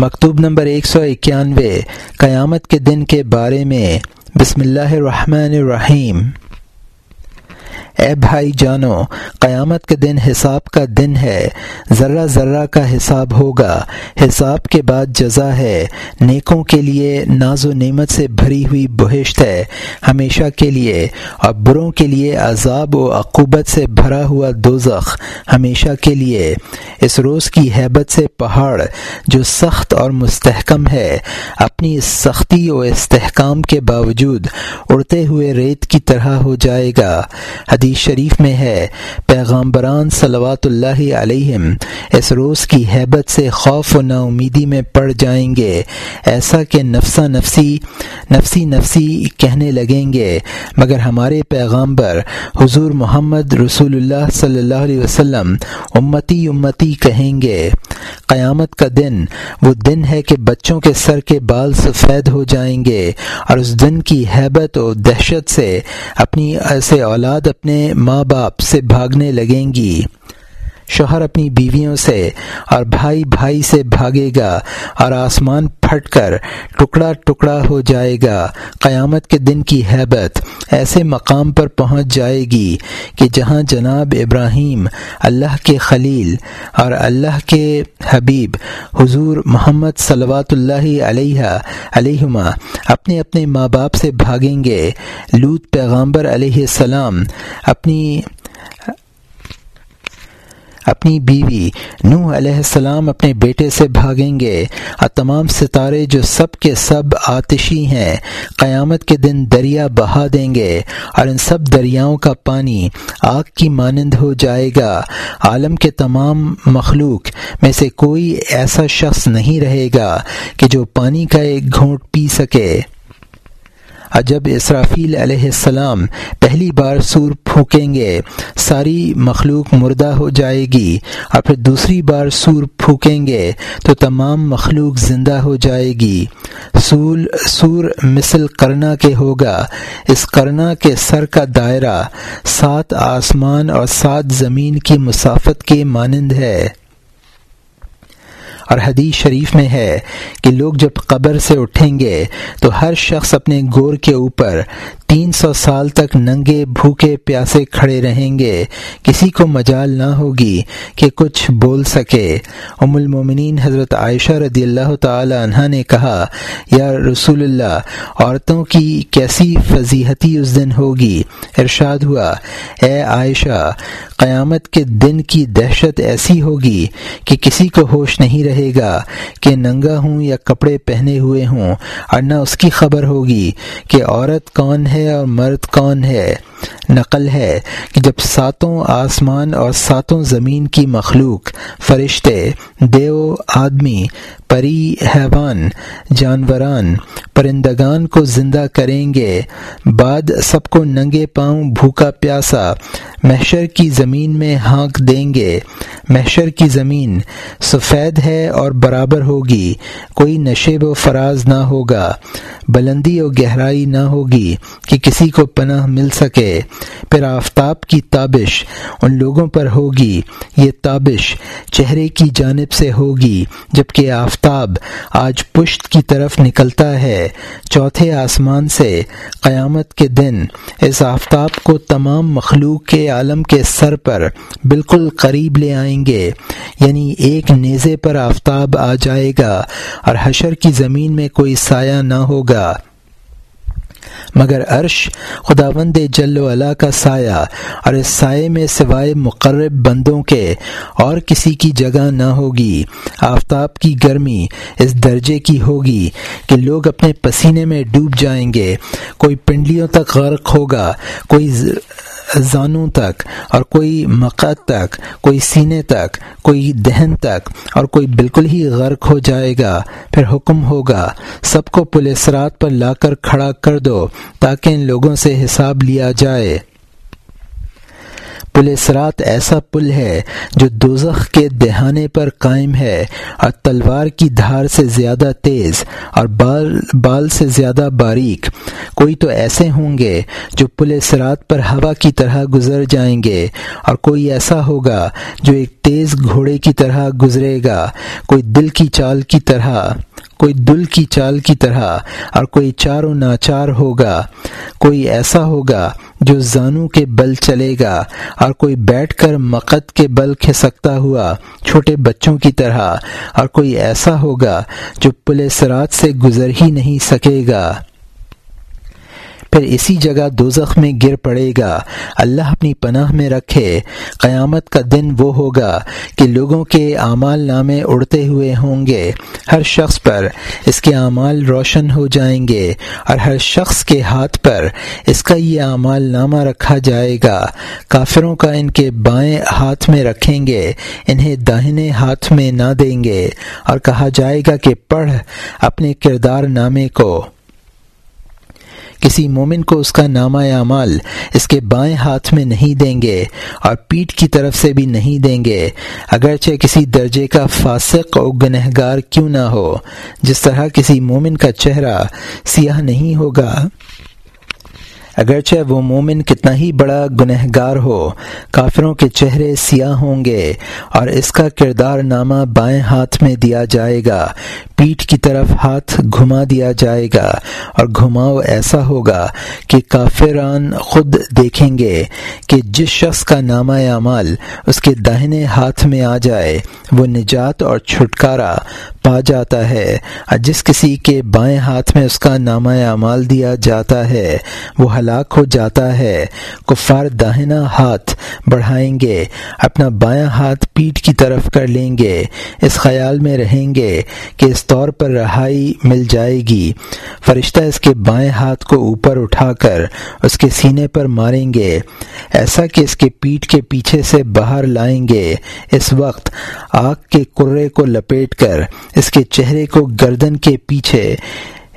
مکتوب نمبر ایک سو اکیانوے، قیامت کے دن کے بارے میں۔ بسم اللہ الرحمن الرحیم۔ اے بھائی جانو، قیامت کے دن حساب کا دن ہے، ذرہ ذرہ کا حساب ہوگا، حساب کے بعد جزا ہے، نیکوں کے لیے ناز و نعمت سے بھری ہوئی بہشت ہے، ہمیشہ کے لیے، اور بروں کے لیے عذاب و عقوبت سے بھرا ہوا دوزخ، ہمیشہ کے لیے۔ اس روز کی حیبت سے پہاڑ، جو سخت اور مستحکم ہے، اپنی اس سختی و استحکام کے باوجود اڑتے ہوئے ریت کی طرح ہو جائے گا۔ حدیث حدیث شریف میں ہے پیغامبران صلوات اللہ علیہم، اس روز کی حیبت سے خوف و نا امیدی میں پڑ جائیں گے۔ ایسا کہ نفسا نفسی نفسی نفسی کہنے لگیں گے، مگر ہمارے پیغامبر حضور محمد رسول اللہ صلی اللہ علیہ وسلم، امتی امتی کہیں گے۔ قیامت کا دن، وہ دن ہے کہ بچوں کے سر کے بال سفید ہو جائیں گے اور اس دن کی حیبت و دہشت سے اپنی ایسے اولاد اپنے ماں باپ سے بھاگنے لگیں گی۔ شوہر اپنی بیویوں سے اور بھائی بھائی سے بھاگے گا اور آسمان پھٹ کر ٹکڑا ٹکڑا ہو جائے گا۔ قیامت کے دن کی حیبت ایسے مقام پر پہنچ جائے گی کہ جہاں جناب ابراہیم اللہ کے خلیل اور اللہ کے حبیب حضور محمد صلوات اللہ علیہ علیہما اپنے اپنے ماں باپ سے بھاگیں گے۔ لوت پیغامبر علیہ السلام اپنی اپنی بیوی نو علیہ السلام اپنے بیٹے سے بھاگیں گے۔ اور تمام ستارے جو سب کے سب آتشی ہیں، قیامت کے دن دریا بہا دیں گے اور ان سب دریاؤں کا پانی آگ کی مانند ہو جائے گا۔ عالم کے تمام مخلوق میں سے کوئی ایسا شخص نہیں رہے گا کہ جو پانی کا ایک گھونٹ پی سکے۔ اور جب اسرافیل علیہ السلام پہلی بار سور پھونکیں گے، ساری مخلوق مردہ ہو جائے گی اور پھر دوسری بار سور پھونکیں گے تو تمام مخلوق زندہ ہو جائے گی۔ سول، سور مثل کرنا کے ہوگا۔ اس کرنا کے سر کا دائرہ سات آسمان اور سات زمین کی مسافت کے مانند ہے۔ اور حدیث شریف میں ہے کہ لوگ جب قبر سے اٹھیں گے تو ہر شخص اپنے گور کے اوپر تین سو سال تک ننگے بھوکے پیاسے کھڑے رہیں گے۔ کسی کو مجال نہ ہوگی کہ کچھ بول سکے۔ ام المومنین حضرت عائشہ رضی اللہ تعالی عنہ نے کہا، یا رسول اللہ، عورتوں کی کیسی فضیحتی اس دن ہوگی؟ ارشاد ہوا، اے عائشہ قیامت کے دن کی دہشت ایسی ہوگی کہ کسی کو ہوش نہیں رہے گا کہ ننگا ہوں یا کپڑے پہنے ہوئے ہوں، اور نہ اس کی خبر ہوگی کہ عورت کون ہے اور مرد کون ہے۔ نقل ہے کہ جب ساتوں آسمان اور ساتوں زمین کی مخلوق، فرشتے، دیو آدمی، پری حیوان، جانوران، پرندگان کو زندہ کریں گے، بعد سب کو ننگے پاؤں بھوکا پیاسا، محشر کی زمین میں ہانک دیں گے۔ محشر کی زمین سفید ہے اور برابر ہوگی، کوئی نشیب و فراز نہ ہوگا، بلندی و گہرائی نہ ہوگی کہ کسی کو پناہ مل سکے۔ پھر آفتاب کی تابش ان لوگوں پر ہوگی، یہ تابش چہرے کی جانب سے ہوگی جبکہ آفتاب آج پشت کی طرف نکلتا ہے۔ چوتھے آسمان سے قیامت کے دن اس آفتاب کو تمام مخلوق کے عالم کے سر پر بالکل قریب لے آئیں گے۔ یعنی ایک نیزے پر آفتاب آ جائے گا اور حشر کی زمین میں کوئی سایہ نہ ہوگا۔ مگر عرش خداوند جل و علا کا سایہ اور اس سائے میں سوائے مقرب بندوں کے اور کسی کی جگہ نہ ہوگی۔ آفتاب کی گرمی اس درجے کی ہوگی کہ لوگ اپنے پسینے میں ڈوب جائیں گے۔ کوئی پنڈلیوں تک غرق ہوگا، کوئی زانوں تک، اور کوئی مقد تک، کوئی سینے تک، کوئی دہن تک، اور کوئی بالکل ہی غرق ہو جائے گا، پھر حکم ہوگا، سب کو پولیس رات پر لا کر کھڑا کر دو، تاکہ ان لوگوں سے حساب لیا جائے۔ پل سرات ایسا پل ہے جو دوزخ کے دہانے پر قائم ہے اور تلوار کی دھار سے زیادہ تیز اور بال بال سے زیادہ باریک۔ کوئی تو ایسے ہوں گے جو پل سرات پر ہوا کی طرح گزر جائیں گے اور کوئی ایسا ہوگا جو ایک تیز گھوڑے کی طرح گزرے گا، کوئی دل کی چال کی طرح۔ کوئی دل کی چال کی طرح اور کوئی چار و ناچار ہوگا، کوئی ایسا ہوگا جو زانو کے بل چلے گا اور کوئی بیٹھ کر مقد کے بل کھسکتا ہوا چھوٹے بچوں کی طرح اور کوئی ایسا ہوگا جو پل سرات سے گزر ہی نہیں سکے گا۔ پھر اسی جگہ دوزخ میں گر پڑے گا۔ اللہ اپنی پناہ میں رکھے۔ قیامت کا دن وہ ہوگا کہ لوگوں کے اعمال نامے اڑتے ہوئے ہوں گے۔ ہر شخص پر اس کے اعمال روشن ہو جائیں گے اور ہر شخص کے ہاتھ پر اس کا یہ اعمال نامہ رکھا جائے گا۔ کافروں کا ان کے بائیں ہاتھ میں رکھیں گے، انہیں داہنے ہاتھ میں نہ دیں گے۔ اور کہا جائے گا کہ پڑھ اپنے کردار نامے کو۔ کسی مومن کو اس کا نامہ اعمال اس کے بائیں ہاتھ میں نہیں دیں گے اور پیٹ کی طرف سے بھی نہیں دیں گے۔ اگرچہ کسی درجے کا فاسق اور گنہگار کیوں نہ ہو، جس طرح کسی مومن کا چہرہ سیاہ نہیں ہوگا، اگرچہ وہ مومن کتنا ہی بڑا گنہ گار ہو، کافروں کے چہرے سیاہ ہوں گے اور اس کا کردار نامہ بائیں ہاتھ میں دیا جائے گا۔ پیٹھ کی طرف ہاتھ گھما دیا جائے گا اور گھماؤ ایسا ہوگا کہ کافران خود دیکھیں گے کہ جس شخص کا نامہ اعمال اس کے داہنے ہاتھ میں آ جائے، وہ نجات اور چھٹکارا پا جاتا ہے۔ اور جس کسی کے بائیں ہاتھ میں اس کا نامہ اعمال دیا جاتا ہے، وہ ہلاک ہو جاتا ہے۔ کفار داہنا ہاتھ بڑھائیں گے، اپنا بایاں ہاتھ پیٹ کی طرف کر لیں گے۔ اس خیال میں رہیں گے کہ اس طور پر رہائی مل جائے گی۔ فرشتہ اس کے بائیں ہاتھ کو اوپر اٹھا کر اس کے سینے پر ماریں گے۔ ایسا کہ اس کے پیٹ کے پیچھے سے باہر لائیں گے۔ اس وقت آگ کے کرے کو لپیٹ کر اس کے چہرے کو گردن کے پیچھے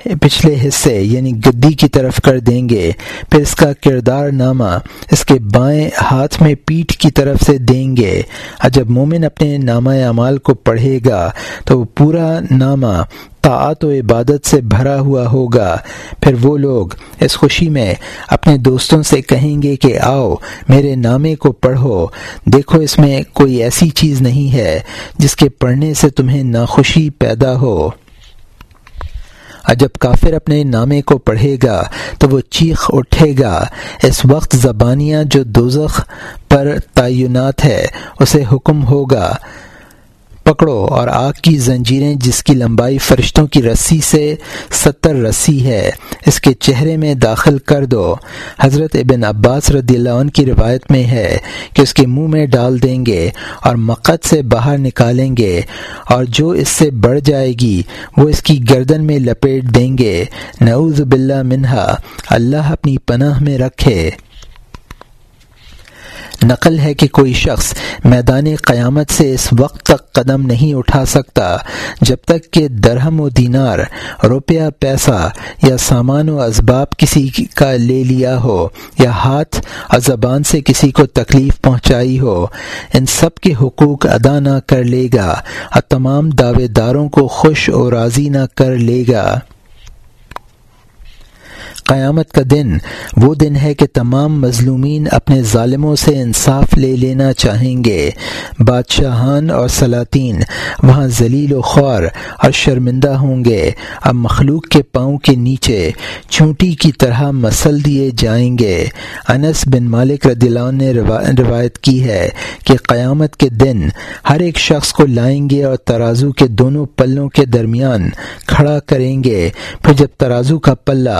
پچھلے حصے یعنی گدی کی طرف کر دیں گے۔ پھر اس کا کردار نامہ اس کے بائیں ہاتھ میں پیٹھ کی طرف سے دیں گے۔ اور جب مومن اپنے نامہ اعمال کو پڑھے گا، تو وہ پورا نامہ طاعت و عبادت سے بھرا ہوا ہوگا۔ پھر وہ لوگ اس خوشی میں اپنے دوستوں سے کہیں گے کہ آؤ، میرے نامے کو پڑھو۔ دیکھو، اس میں کوئی ایسی چیز نہیں ہے جس کے پڑھنے سے تمہیں ناخوشی پیدا ہو۔ اور جب کافر اپنے نامے کو پڑھے گا تو وہ چیخ اٹھے گا۔ اس وقت زبانیاں جو دوزخ پر تعینات ہے، اسے حکم ہوگا۔ پکڑو اور آگ کی زنجیریں جس کی لمبائی فرشتوں کی رسی سے ستر رسی ہے، اس کے چہرے میں داخل کر دو۔ حضرت ابن عباس رضی اللہ عنہ کی روایت میں ہے کہ اس کے منہ میں ڈال دیں گے اور مقد سے باہر نکالیں گے اور جو اس سے بڑھ جائے گی، وہ اس کی گردن میں لپیٹ دیں گے۔ نعوذ باللہ منہا، اللہ اپنی پناہ میں رکھے۔ نقل ہے کہ کوئی شخص میدان قیامت سے اس وقت تک قدم نہیں اٹھا سکتا جب تک کہ درہم و دینار، روپیہ، پیسہ یا سامان و اسباب کسی کا لے لیا ہو یا ہاتھ اور زبان سے کسی کو تکلیف پہنچائی ہو، ان سب کے حقوق ادا نہ کر لے گا اور تمام دعوے داروں کو خوش و راضی نہ کر لے گا۔ قیامت کا دن، وہ دن ہے کہ تمام مظلومین اپنے ظالموں سے انصاف لے لینا چاہیں گے۔ بادشاہان اور سلاطین، وہاں ذلیل و خوار اور شرمندہ ہوں گے۔ اب مخلوق کے پاؤں کے نیچے چونٹی کی طرح مسل دیے جائیں گے۔ انس بن مالک رضی اللہ عنہ نے روایت کی ہے کہ قیامت کے دن ہر ایک شخص کو لائیں گے اور ترازو کے دونوں پلوں کے درمیان کھڑا کریں گے۔ پھر جب ترازو کا پلہ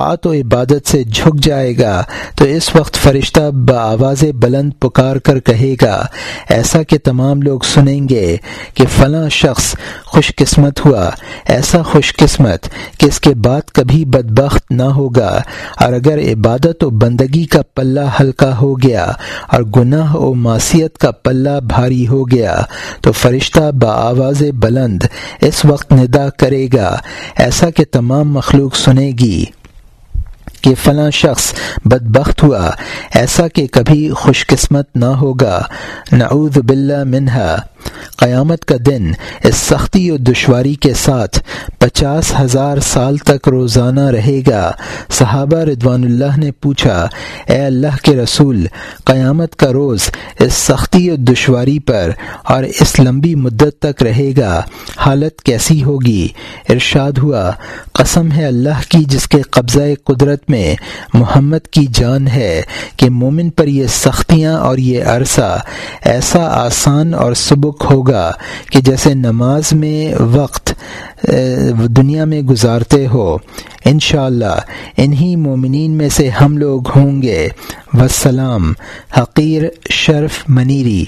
طاعت و عبادت سے جھک جائے گا تو اس وقت فرشتہ بآواز بلند پکار کر کہے گا، ایسا کہ تمام لوگ سنیں گے کہ فلاں شخص خوش قسمت ہوا، ایسا خوش قسمت کہ اس کے بعد کبھی بدبخت نہ ہوگا۔ اور اگر عبادت و بندگی کا پلہ ہلکا ہو گیا اور گناہ و معصیت کا پلہ بھاری ہو گیا تو فرشتہ بآواز بلند اس وقت ندا کرے گا، ایسا کہ تمام مخلوق سنے گی۔ کہ فلاں شخص بدبخت ہوا، ایسا کہ کبھی خوش قسمت نہ ہوگا۔ نعوذ باللہ منہا۔ قیامت کا دن اس سختی و دشواری کے ساتھ پچاس ہزار سال تک روزانہ رہے گا۔ صحابہ رضوان اللہ نے پوچھا، اے اللہ کے رسول، قیامت کا روز اس سختی و دشواری پر اور اس لمبی مدت تک رہے گا۔ حالت کیسی ہوگی؟ ارشاد ہوا، قسم ہے اللہ کی جس کے قبضہ قدرت میں محمد کی جان ہے کہ مومن پر یہ سختیاں اور یہ عرصہ ایسا آسان اور تعلق ہوگا کہ جیسے نماز میں وقت دنیا میں گزارتے ہو، انشاءاللہ اللہ انہی مومنین میں سے ہم لوگ ہوں گے۔ وسلام حقیر شرف منیری۔